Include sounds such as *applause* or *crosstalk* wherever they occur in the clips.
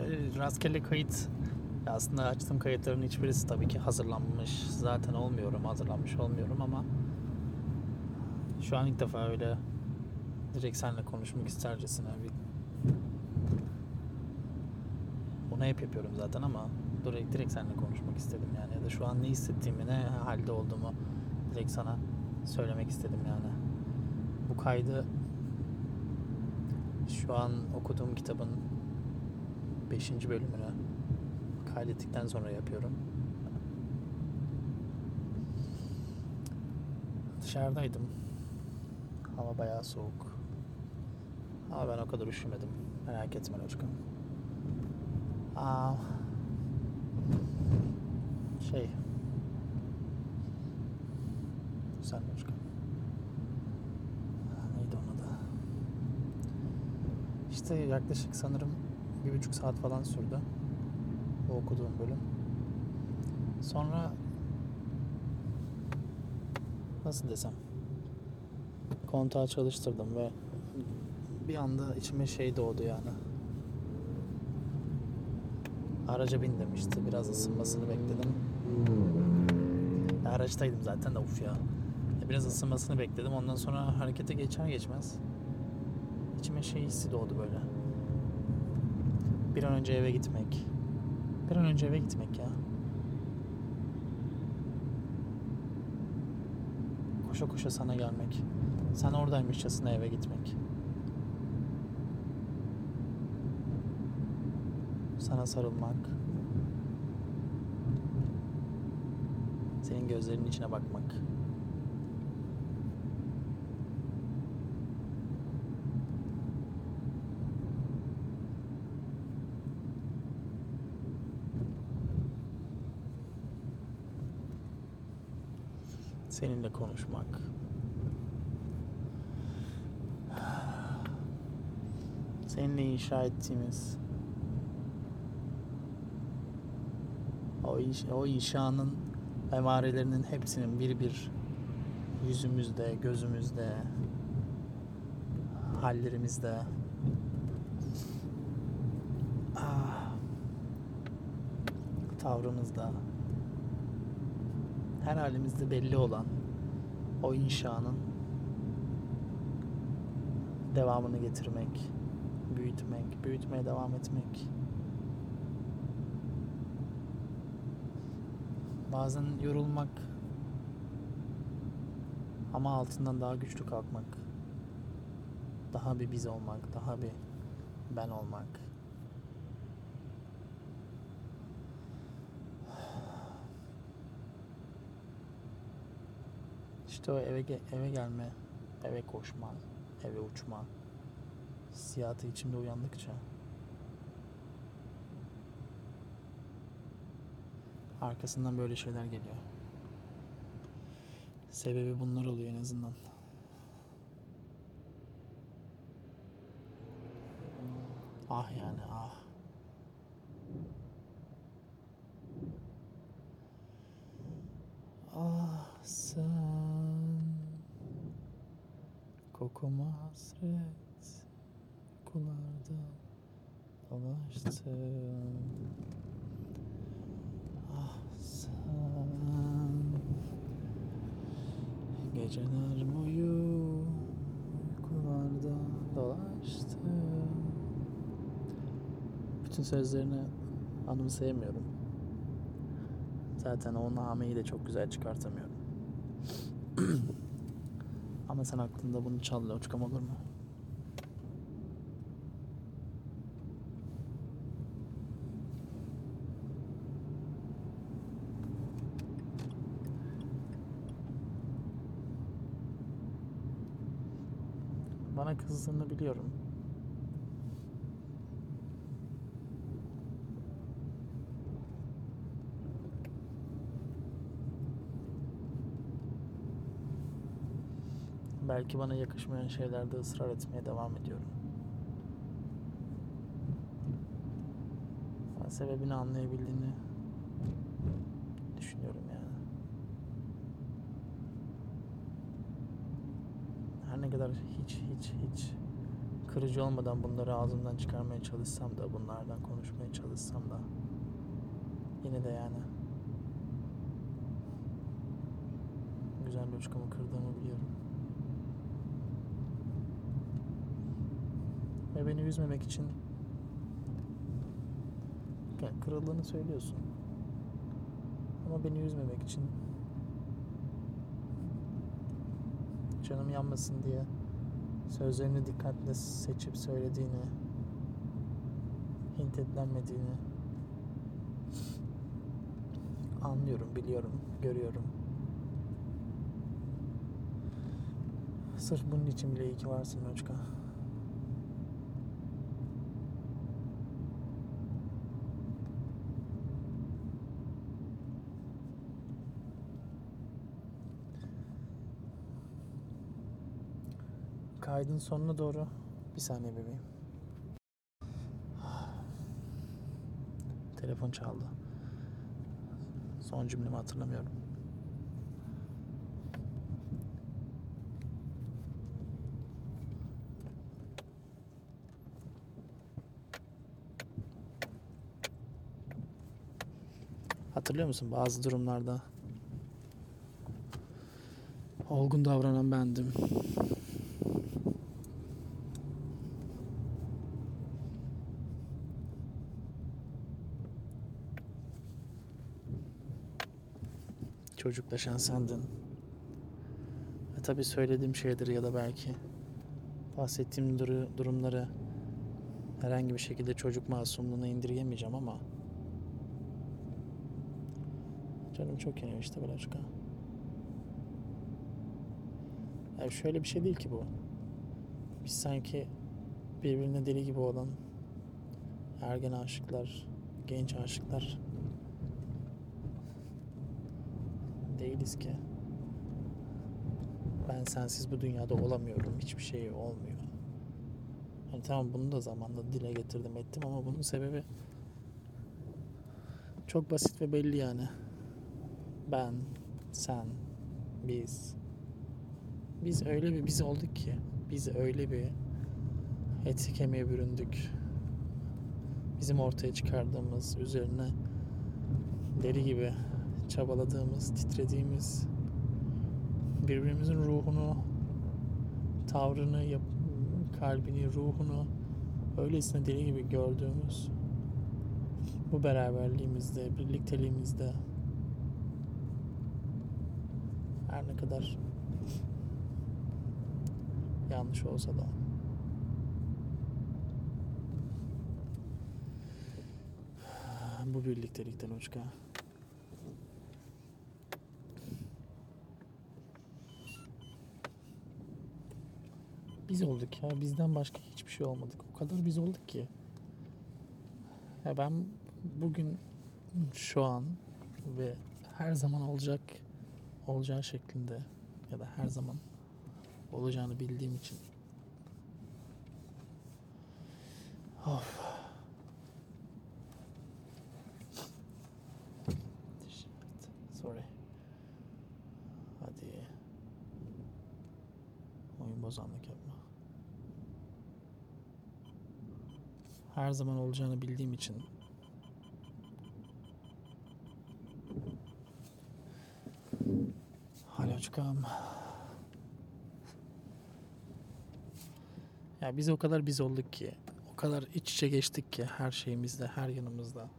Öyle rastgele kayıt. Aslında açtığım kayıtların hiçbirisi tabii ki hazırlanmış. Zaten olmuyorum, hazırlanmış olmuyorum ama şu an ilk defa öyle direkt seninle konuşmak istercesine bir bunu hep yapıyorum zaten ama direkt, direkt seninle konuşmak istedim yani ya da şu an ne hissettiğimi ne halde olduğumu direkt sana söylemek istedim yani bu kaydı şu an okuduğum kitabın 5. bölümünü kaydettikten sonra yapıyorum. Dışarıdaydım. Hava bayağı soğuk. Ama ben o kadar üşümedim. Merak etme Loçkam Aa, şey Güzel Loçkam Neydi onun adı? İşte yaklaşık sanırım bir buçuk saat falan sürdü bu okuduğum bölüm. Sonra nasıl desem kontağı çalıştırdım ve bir anda içime şey doğdu yani. Araca bin demişti. Biraz ısınmasını bekledim. Araçtaydım zaten de uf. Ya Biraz ısınmasını bekledim. Ondan sonra harekete geçer geçmez içime şey hissi doğdu böyle. Bir an önce eve gitmek. Bir an önce eve gitmek ya. Koşa koşa sana gelmek. Sen oradaymışçasına eve gitmek. Sana sarılmak. Senin gözlerinin içine bakmak. Seninle konuşmak. Seninle inşa ettiğimiz o, iş, o inşanın emarelerinin hepsinin bir bir yüzümüzde, gözümüzde, hallerimizde. Ah, tavrımızda her halimizde belli olan o inşanın devamını getirmek, büyütmek, büyütmeye devam etmek. Bazen yorulmak ama altından daha güçlü kalkmak. Daha bir biz olmak, daha bir ben olmak. İşte o eve eve gelme, eve koşma, eve uçma hissiyatı içimde uyandıkça arkasından böyle şeyler geliyor. Sebebi bunlar oluyor en azından. Ah yani. Ah sen kokuma hasret uykularda dolaştın Ah sen geceler boyu uykularda dolaştın Bütün sözlerini anımsayamıyorum. Zaten o nameyi de çok güzel çıkartamıyorum. *clears throat* Ama sen aklında bunu çal Loçkam olur mu? Bana kızdığını biliyorum. Belki bana yakışmayan şeylerde ısrar etmeye devam ediyorum. Ben sebebini anlayabildiğini düşünüyorum yani. Her ne kadar hiç hiç hiç kırıcı olmadan bunları ağzımdan çıkarmaya çalışsam da bunlardan konuşmaya çalışsam da yine de yani güzel loçkamı kırdığımı biliyorum. Ve beni üzmemek için yani kırıldığını söylüyorsun. Ama beni üzmemek için canım yanmasın diye sözlerini dikkatle seçip söylediğini, hintletlenmediğini anlıyorum, biliyorum, görüyorum. Sırf bunun için bile iyi ki varsın Loçka. Kaydın sonuna doğru bir saniye bebeğim. Telefon çaldı. Son cümlemi hatırlamıyorum. Hatırlıyor musun bazı durumlarda olgun davranan bendim. Çocuklaşan sendin. Ve tabii söylediğim şeyleri ya da belki bahsettiğim duru- durumları herhangi bir şekilde çocuk masumluğuna indirgemeyeceğim ama canım çok yanıyor işte Belaçka. Yani şöyle bir şey değil ki bu. Biz sanki birbirine deli gibi olan ergen aşıklar, genç aşıklar değiliz ki. Ben sensiz bu dünyada olamıyorum. Hiçbir şey olmuyor. Hani tamam bunu da zamanla dile getirdim ettim ama bunun sebebi çok basit ve belli yani. Ben, sen, biz. Biz öyle bir biz olduk ki. Biz öyle bir eti kemiğe büründük. Bizim ortaya çıkardığımız üzerine deri gibi çabaladığımız, titrediğimiz, birbirimizin ruhunu, tavrını, yap- kalbini, ruhunu öylesine deli gibi gördüğümüz bu beraberliğimizde, birlikteliğimizde her ne kadar yanlış olsa da bu birliktelikten uçka biz olduk ya. Bizden başka hiçbir şey olmadık. O kadar biz olduk ki. Ya ben bugün şu an ve her zaman olacak olacağı şeklinde ya da her zaman olacağını bildiğim için of oyun bozanlık yapma her zaman olacağını bildiğim için Alo çıkam. Ya biz o kadar biz olduk ki, o kadar iç içe geçtik ki her şeyimizde, her yanımızda.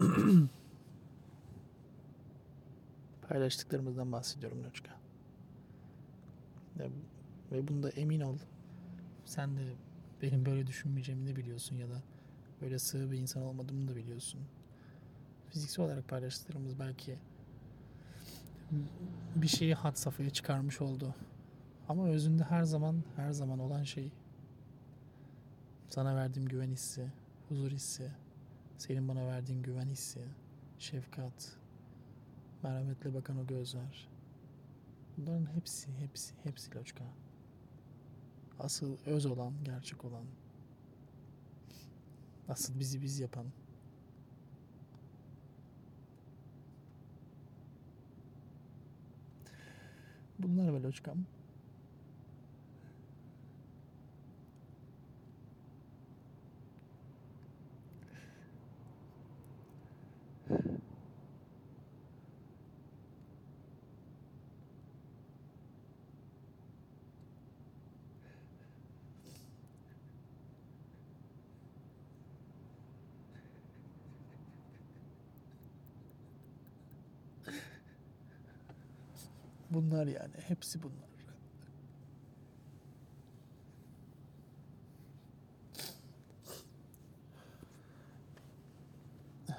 *clears throat* Paylaştıklarımızdan bahsediyorum Loçka. Ya, ve bunda emin ol. Sen de benim böyle düşünmeyeceğimi de biliyorsun ya da böyle sığ bir insan olmadığımı da biliyorsun. Fiziksel olarak paylaştıklarımız belki bir şeyi had safhaya çıkarmış oldu. Ama özünde her zaman her zaman olan şey sana verdiğim güven hissi, huzur hissi, senin bana verdiğin güven hissi, şefkat, merhametle bakan o gözler. Bunların hepsi, hepsi, hepsi Loçka. Asıl öz olan, gerçek olan. Asıl bizi biz yapan. Bunlar be Loçkam. Bunlar yani hepsi bunlar.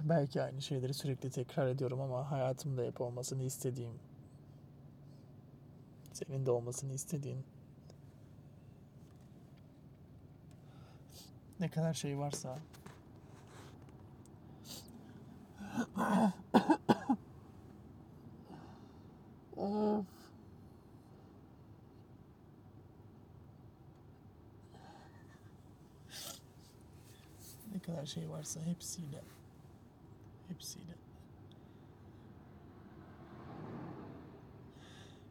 Belki aynı şeyleri sürekli tekrar ediyorum ama hayatımda hep olmasını istediğim, senin de olmasını istediğin ne kadar şey varsa Of. Ne kadar şey varsa hepsiyle hepsiyle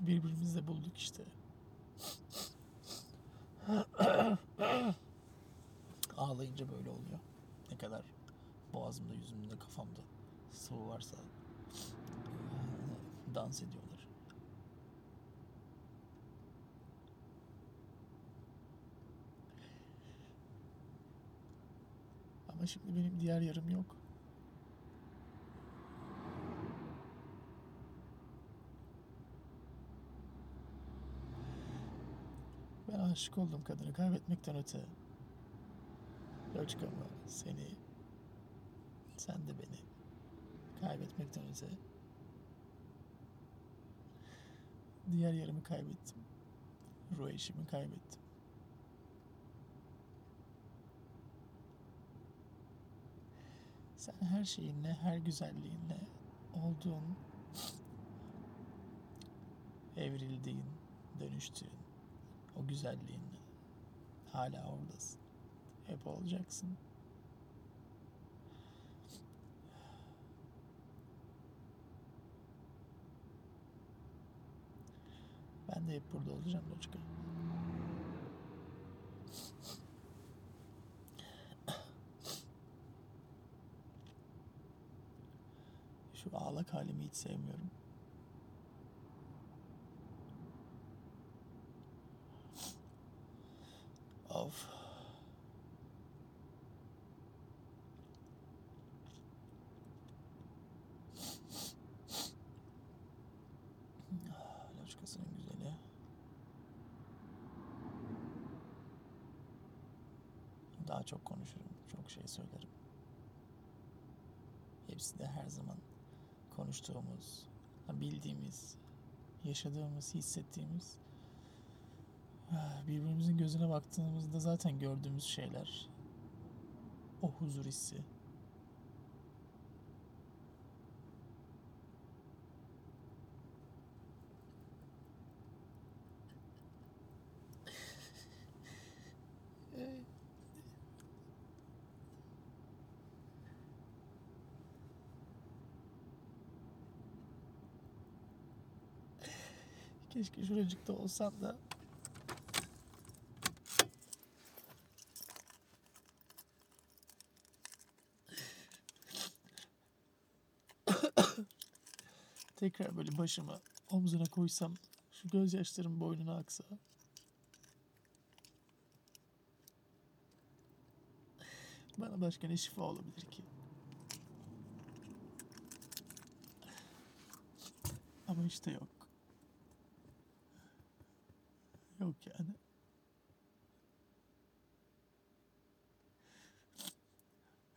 birbirimizle bulduk işte. Ağlayınca böyle oluyor. Ne kadar boğazımda, yüzümde, kafamda sıvı varsa dans ediyorlar. Ama şimdi benim diğer yarım yok. Ben aşık oldum kadını kaybetmekten öte. Loçka mı seni, sen de beni kaybetmekten öte. Diğer yarımı kaybettim. Ruh eşimi kaybettim. Sen her şeyinle, her güzelliğinle olduğun, evrildiğin, dönüştüğün o güzelliğinle hala oradasın. Hep olacaksın. Ben de hep burada olacağım Loçka. Ağlak halimi hiç sevmiyorum. Of. Loçkasının güzeli. Daha çok konuşurum, çok şey söylerim. Hepsi de her zaman konuştuğumuz, bildiğimiz, yaşadığımız, hissettiğimiz, birbirimizin gözüne baktığımızda zaten gördüğümüz şeyler. O huzur hissi. Keşke şuracıkta olsan da *coughs* tekrar böyle başımı omzuna koysam şu gözyaşlarım boynuna aksa. Bana başka ne şifa olabilir ki? Ama işte yok. Yok yani.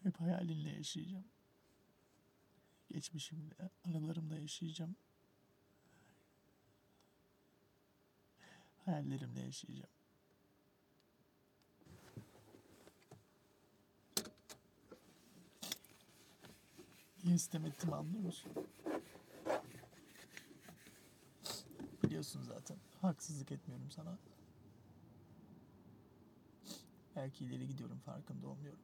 Hep hayalinle yaşayacağım. Geçmişimle, anılarımla yaşayacağım. Hayallerimle yaşayacağım. Niye sitem ettim anlıyor musun? Biliyorsun zaten. Haksızlık etmiyorum sana. Belki ileri gidiyorum farkında olmuyorum.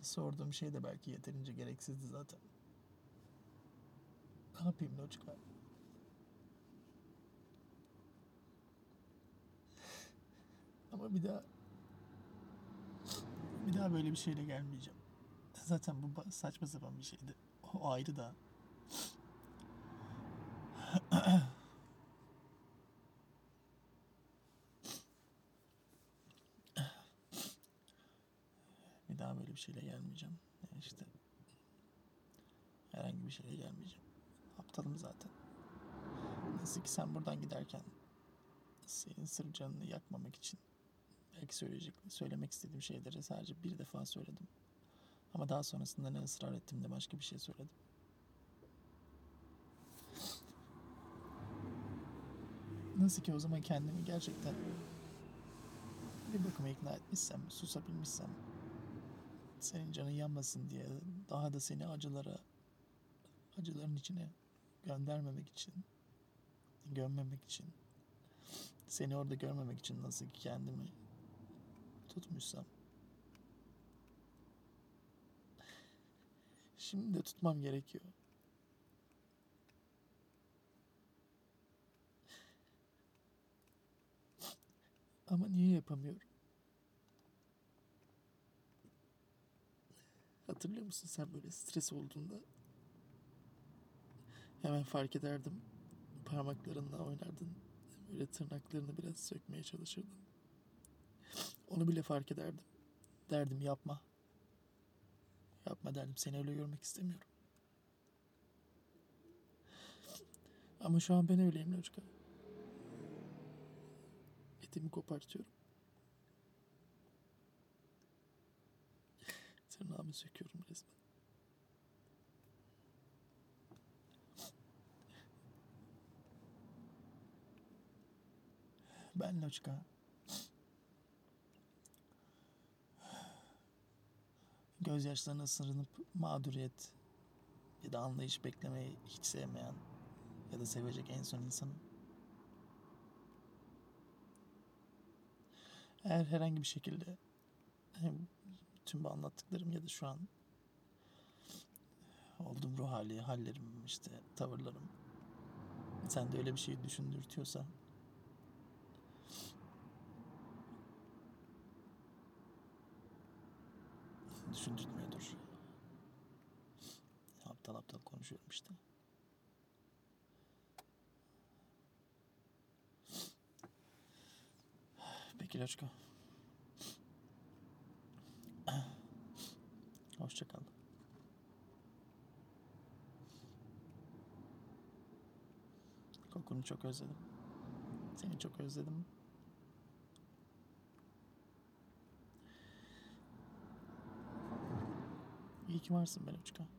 Sorduğum şey de belki yeterince gereksizdi zaten. Ne yapayım Loçka? Ama bir daha bir daha böyle bir şeyle gelmeyeceğim. Zaten bu saçma sapan bir şeydi. O ayrı da. Bir daha böyle bir şeyle gelmeyeceğim. Yani işte Herhangi bir şeyle gelmeyeceğim. Aptalım zaten. Nasıl ki sen buradan giderken senin sırf canını yakmamak için belki söyleyecek, söylemek istediğim şeyleri sadece bir defa söyledim. Ama daha sonrasında ne ısrar ettim de başka bir şey söyledim. Nasıl ki o zaman kendimi gerçekten bir bakıma ikna etmişsem, susabilmişsem senin canın yanmasın diye daha da seni acılara acıların içine göndermemek için gömmemek için seni orada görmemek için nasıl ki kendimi tutmuşsam şimdi de tutmam gerekiyor. Ama niye yapamıyorum? Hatırlıyor musun sen böyle stres olduğunda hemen fark ederdim. Parmaklarınla oynardın. Böyle tırnaklarını biraz sökmeye çalışırdın. Onu bile fark ederdim. Derdim yapma. Yapma derdim. Seni öyle görmek istemiyorum. Ama şu an ben öyleyim Loçka. Etimi kopartıyorum. Tırnağımı söküyorum resmen. Ben Loçka. Gözyaşlarına sığınıp mağduriyet ya da anlayış beklemeyi hiç sevmeyen ya da sevecek en son insanım. Eğer herhangi bir şekilde hem tüm bu anlattıklarım ya da şu an olduğum ruh hali, hallerim, işte tavırlarım sen de öyle bir şey düşündürtüyorsa düşündürtmüyordur. Aptal aptal konuşuyorum işte. Peki Loçka. Hoşça kal. Kokunu çok özledim. Seni çok özledim. İyi ki varsın Beloçka.